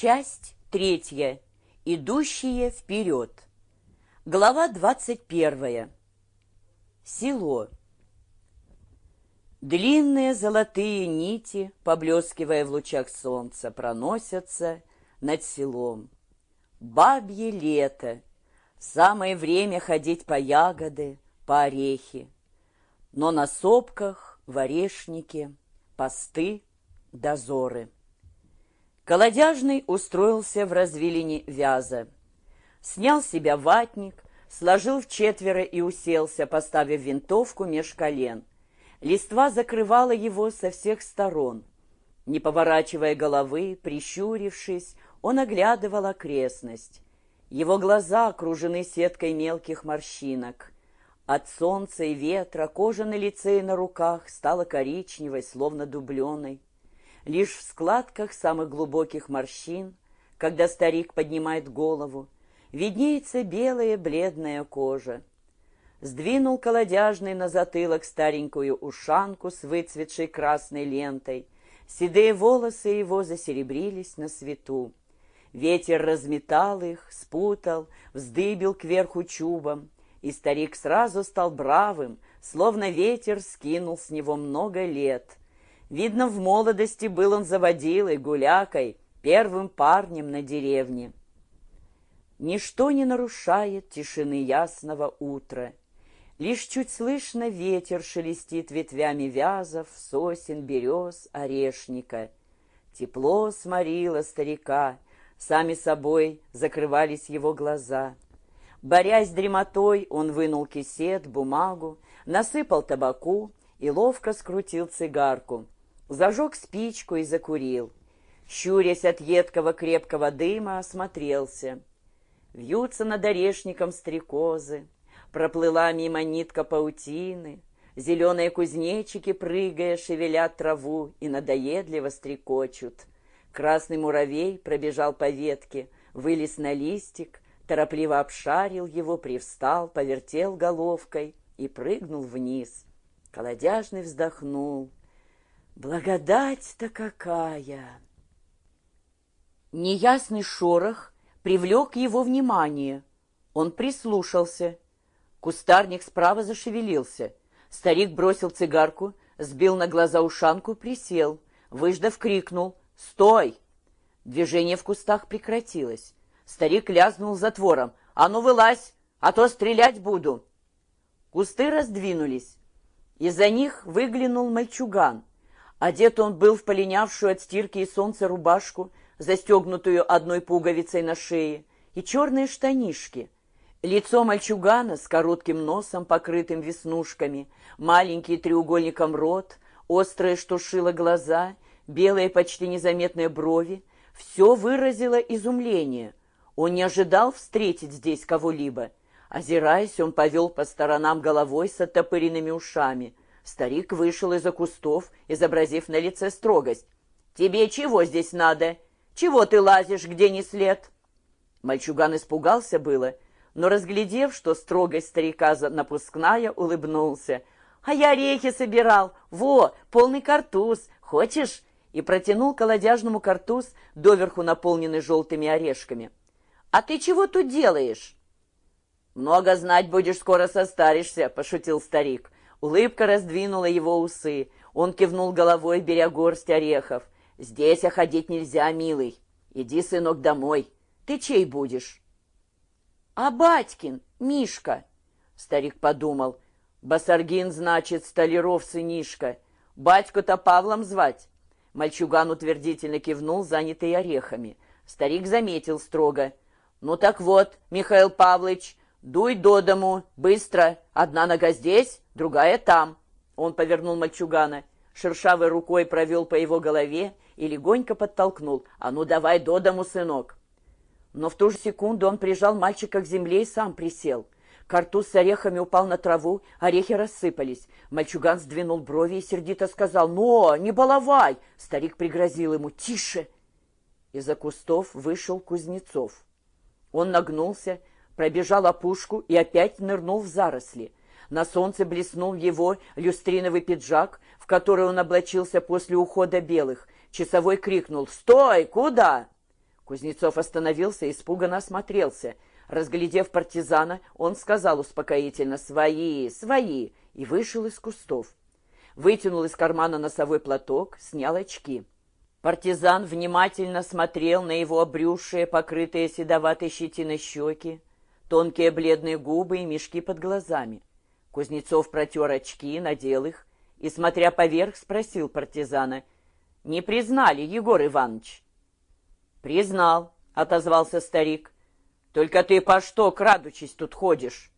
Часть третья. Идущие вперед. Глава двадцать первая. Село. Длинные золотые нити, поблескивая в лучах солнца, проносятся над селом. Бабье лето. Самое время ходить по ягоды, по орехи. Но на сопках, в орешнике, посты, дозоры. Колодяжный устроился в развилине вяза. Снял себя ватник, сложил в четверо и уселся, поставив винтовку меж колен. Листва закрывала его со всех сторон. Не поворачивая головы, прищурившись, он оглядывал окрестность. Его глаза окружены сеткой мелких морщинок. От солнца и ветра кожа на лице и на руках стала коричневой, словно дубленой. Лишь в складках самых глубоких морщин, когда старик поднимает голову, виднеется белая бледная кожа. Сдвинул колодяжный на затылок старенькую ушанку с выцветшей красной лентой. Седые волосы его засеребрились на свету. Ветер разметал их, спутал, вздыбил кверху чубом, и старик сразу стал бравым, словно ветер скинул с него много лет — Видно, в молодости был он заводилой, гулякой, первым парнем на деревне. Ничто не нарушает тишины ясного утра. Лишь чуть слышно ветер шелестит ветвями вязов, сосен, берез, орешника. Тепло сморило старика, сами собой закрывались его глаза. Борясь дремотой, он вынул кисет, бумагу, насыпал табаку и ловко скрутил цигарку — зажег спичку и закурил. Щурясь от едкого крепкого дыма, осмотрелся. Вьются над орешником стрекозы, проплыла мимо нитка паутины, зеленые кузнечики, прыгая, шевелят траву и надоедливо стрекочут. Красный муравей пробежал по ветке, вылез на листик, торопливо обшарил его, привстал, повертел головкой и прыгнул вниз. Колодяжный вздохнул — Благодать-то какая! Неясный шорох привлек его внимание. Он прислушался. Кустарник справа зашевелился. Старик бросил цигарку, сбил на глаза ушанку, присел. Выждав, крикнул «Стой!». Движение в кустах прекратилось. Старик лязнул затвором. «А ну, вылазь, а то стрелять буду!» Кусты раздвинулись. Из-за них выглянул мальчуган. Одет он был в полинявшую от стирки и солнца рубашку, застегнутую одной пуговицей на шее, и черные штанишки. Лицо мальчугана с коротким носом, покрытым веснушками, маленький треугольником рот, острые штушило глаза, белые почти незаметные брови — все выразило изумление. Он не ожидал встретить здесь кого-либо. Озираясь, он повел по сторонам головой с оттопыренными ушами — Старик вышел из-за кустов, изобразив на лице строгость. «Тебе чего здесь надо? Чего ты лазишь, где ни след?» Мальчуган испугался было, но, разглядев, что строгость старика напускная, улыбнулся. «А я орехи собирал! Во, полный картуз! Хочешь?» И протянул колодяжному картуз, доверху наполненный желтыми орешками. «А ты чего тут делаешь?» «Много знать будешь, скоро состаришься», — пошутил старик. Улыбка раздвинула его усы. Он кивнул головой, беря горсть орехов. «Здесь ходить нельзя, милый. Иди, сынок, домой. Ты чей будешь?» «А батькин, Мишка!» Старик подумал. «Басаргин, значит, столяров сынишка. Батьку-то Павлом звать?» Мальчуган утвердительно кивнул, занятый орехами. Старик заметил строго. «Ну так вот, Михаил Павлович, дуй до дому, быстро. Одна нога здесь, другая там. Он повернул мальчугана, шершавой рукой провел по его голове и легонько подтолкнул. «А ну давай до дому, сынок!» Но в ту же секунду он прижал мальчика к земле и сам присел. Картуз с орехами упал на траву, орехи рассыпались. Мальчуган сдвинул брови и сердито сказал «Но, не баловай!» Старик пригрозил ему «Тише!» Из-за кустов вышел Кузнецов. Он нагнулся, пробежал опушку и опять нырнул в заросли. На солнце блеснул его люстриновый пиджак, в который он облачился после ухода белых. Часовой крикнул «Стой! Куда?» Кузнецов остановился и испуганно осмотрелся. Разглядев партизана, он сказал успокоительно «Свои, свои!» и вышел из кустов. Вытянул из кармана носовой платок, снял очки. Партизан внимательно смотрел на его обрюшие, покрытые седоватой щетиной щеки, тонкие бледные губы и мешки под глазами. Кузнецов протер очки, надел их и, смотря поверх, спросил партизана, «Не признали, Егор Иванович?» «Признал», — отозвался старик. «Только ты по что, крадучись, тут ходишь?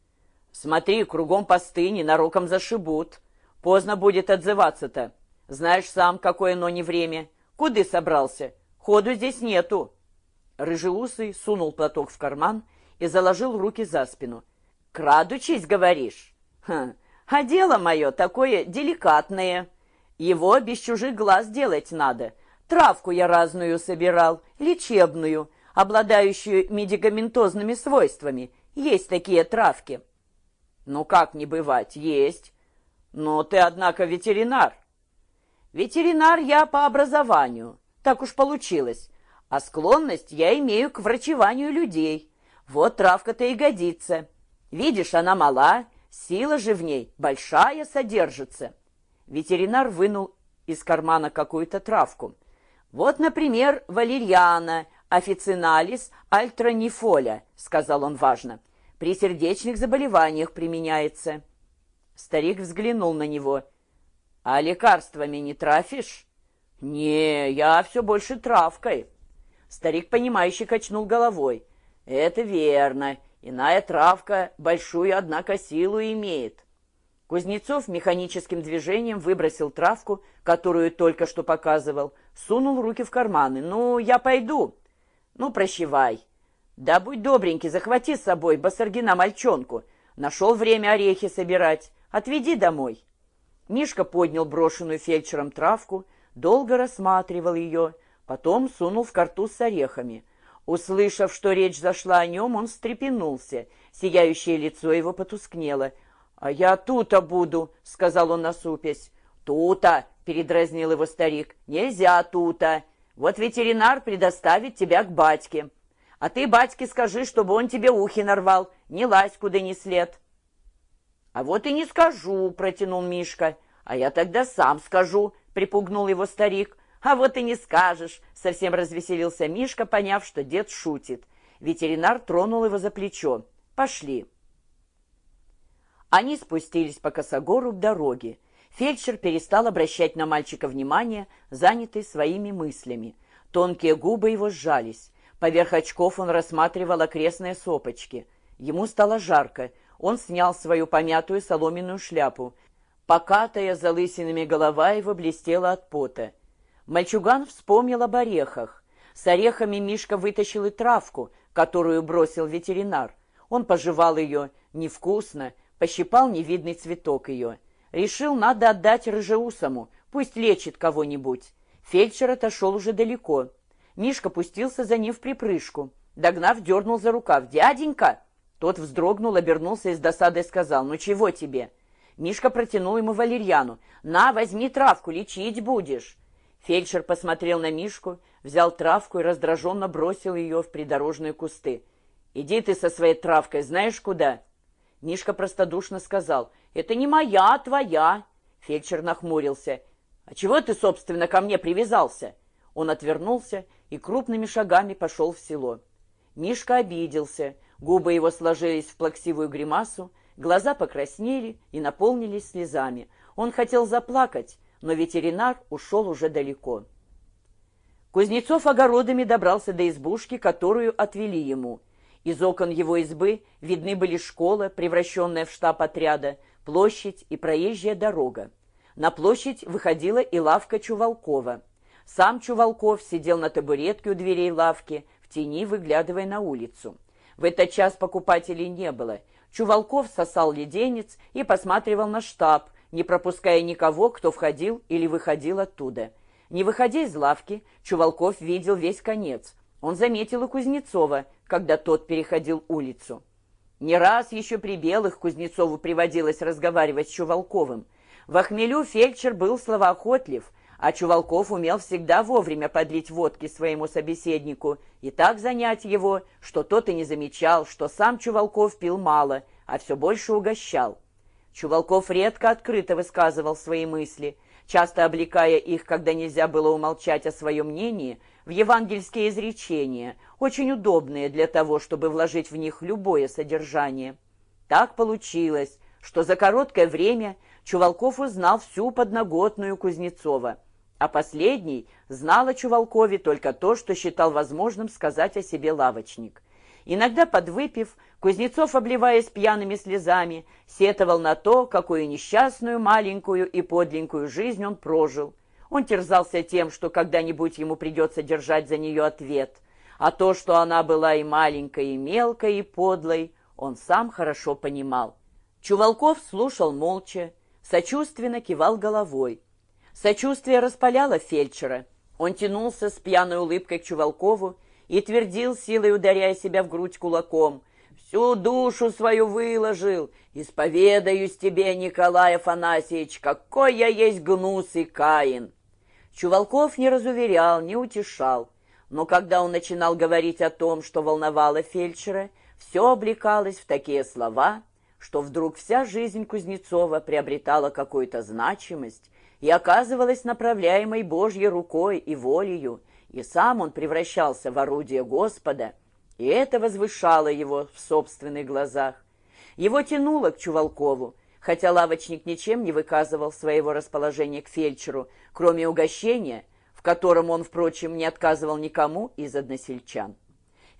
Смотри, кругом посты, ненароком зашибут. Поздно будет отзываться-то. Знаешь сам, какое но не время». Куды собрался? Ходу здесь нету. Рыжеусый сунул платок в карман и заложил руки за спину. «Крадучись, говоришь?» Ха, «А дело мое такое деликатное. Его без чужих глаз делать надо. Травку я разную собирал, лечебную, обладающую медикаментозными свойствами. Есть такие травки». «Ну как не бывать? Есть. Но ты, однако, ветеринар. Ветеринар я по образованию, так уж получилось, а склонность я имею к врачеванию людей. Вот травка-то и годится. Видишь, она мала, сила же в ней большая содержится. Ветеринар вынул из кармана какую-то травку. Вот, например, валерьяна, официналис альтранифоля, сказал он важно. При сердечных заболеваниях применяется. Старик взглянул на него – а лекарствами не трафишь? Не, я все больше травкой. Старик, понимающий, качнул головой. Это верно. Иная травка большую, однако, силу имеет. Кузнецов механическим движением выбросил травку, которую только что показывал, сунул руки в карманы. «Ну, я пойду». «Ну, прощевай». «Да будь добренький, захвати с собой Басаргина мальчонку. Нашел время орехи собирать. Отведи домой». Мишка поднял брошенную фельдшером травку, долго рассматривал ее, потом сунул в картуз с орехами. Услышав, что речь зашла о нем, он встрепенулся. Сияющее лицо его потускнело. «А я тута буду», — сказал он насупясь. «Тута», — передразнил его старик, — «нельзя тута. Вот ветеринар предоставит тебя к батьке. А ты батьке скажи, чтобы он тебе ухи нарвал, не лазь куда ни след». «А вот и не скажу», — протянул Мишка. «А я тогда сам скажу», — припугнул его старик. «А вот и не скажешь», — совсем развеселился Мишка, поняв, что дед шутит. Ветеринар тронул его за плечо. «Пошли». Они спустились по косогору к дороге. Фельдшер перестал обращать на мальчика внимание, занятый своими мыслями. Тонкие губы его сжались. Поверх очков он рассматривал окрестные сопочки. Ему стало жарко, он снял свою помятую соломенную шляпу. Покатая залысинами голова его блестела от пота. Мальчуган вспомнил об орехах. С орехами Мишка вытащил и травку, которую бросил ветеринар. Он пожевал ее невкусно, пощипал невидный цветок ее. Решил, надо отдать рыжеусому, пусть лечит кого-нибудь. Фельдшер отошел уже далеко. Мишка пустился за ним в припрыжку. Догнав, дернул за рукав. «Дяденька!» Тот вздрогнул, обернулся и с досадой сказал, «Ну чего тебе?» Мишка протянул ему валерьяну. «На, возьми травку, лечить будешь». Фельдшер посмотрел на Мишку, взял травку и раздраженно бросил ее в придорожные кусты. «Иди ты со своей травкой, знаешь куда?» Мишка простодушно сказал, «Это не моя, а твоя». Фельдшер нахмурился. «А чего ты, собственно, ко мне привязался?» Он отвернулся и крупными шагами пошел в село. Мишка обиделся, Губы его сложились в плаксивую гримасу, глаза покраснели и наполнились слезами. Он хотел заплакать, но ветеринар ушел уже далеко. Кузнецов огородами добрался до избушки, которую отвели ему. Из окон его избы видны были школа, превращенная в штаб отряда, площадь и проезжая дорога. На площадь выходила и лавка Чувалкова. Сам Чувалков сидел на табуретке у дверей лавки, в тени выглядывая на улицу. В этот час покупателей не было. Чувалков сосал леденец и посматривал на штаб, не пропуская никого, кто входил или выходил оттуда. Не выходя из лавки, Чувалков видел весь конец. Он заметил и Кузнецова, когда тот переходил улицу. Не раз еще при белых Кузнецову приводилось разговаривать с Чувалковым. В охмелю фельдшер был словоохотлив, а Чувалков умел всегда вовремя подлить водки своему собеседнику и так занять его, что тот и не замечал, что сам Чувалков пил мало, а все больше угощал. Чувалков редко открыто высказывал свои мысли, часто облекая их, когда нельзя было умолчать о своем мнении, в евангельские изречения, очень удобные для того, чтобы вложить в них любое содержание. Так получилось, что за короткое время Чувалков узнал всю подноготную Кузнецова, а последний знал о Чувалкове только то, что считал возможным сказать о себе лавочник. Иногда, подвыпив, Кузнецов, обливаясь пьяными слезами, сетовал на то, какую несчастную, маленькую и подленькую жизнь он прожил. Он терзался тем, что когда-нибудь ему придется держать за нее ответ, а то, что она была и маленькой, и мелкой, и подлой, он сам хорошо понимал. Чувалков слушал молча, сочувственно кивал головой. Сочувствие распаляло фельдшера. Он тянулся с пьяной улыбкой к Чувалкову и твердил, силой ударяя себя в грудь кулаком, «Всю душу свою выложил, исповедаюсь тебе, Николай Афанасьевич, какой я есть гнус и каин!» Чувалков не разуверял, не утешал, но когда он начинал говорить о том, что волновало фельдшера, все облекалось в такие слова, что вдруг вся жизнь Кузнецова приобретала какую-то значимость и оказывалась направляемой Божьей рукой и волею, и сам он превращался в орудие Господа, и это возвышало его в собственных глазах. Его тянуло к Чувалкову, хотя лавочник ничем не выказывал своего расположения к фельдшеру, кроме угощения, в котором он, впрочем, не отказывал никому из односельчан.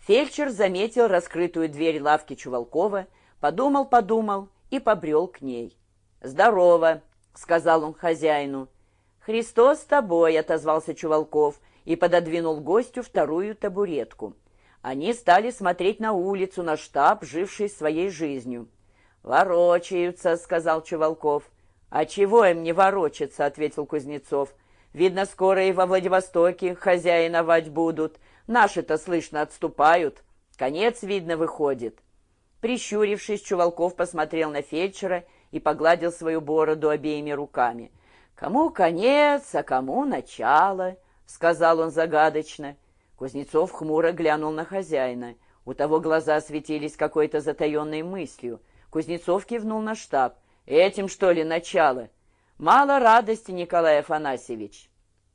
Фельдшер заметил раскрытую дверь лавки Чувалкова, Подумал-подумал и побрел к ней. «Здорово!» — сказал он хозяину. «Христос с тобой!» — отозвался Чувалков и пододвинул гостю вторую табуретку. Они стали смотреть на улицу, на штаб, живший своей жизнью. «Ворочаются», — сказал Чувалков. «А чего им не ворочаться?» — ответил Кузнецов. «Видно, скоро и во Владивостоке хозяиновать будут. Наши-то, слышно, отступают. Конец, видно, выходит». Прищурившись, Чувалков посмотрел на фельдшера и погладил свою бороду обеими руками. «Кому конец, а кому начало?» — сказал он загадочно. Кузнецов хмуро глянул на хозяина. У того глаза светились какой-то затаенной мыслью. Кузнецов кивнул на штаб. «Этим, что ли, начало?» «Мало радости, Николай Афанасьевич».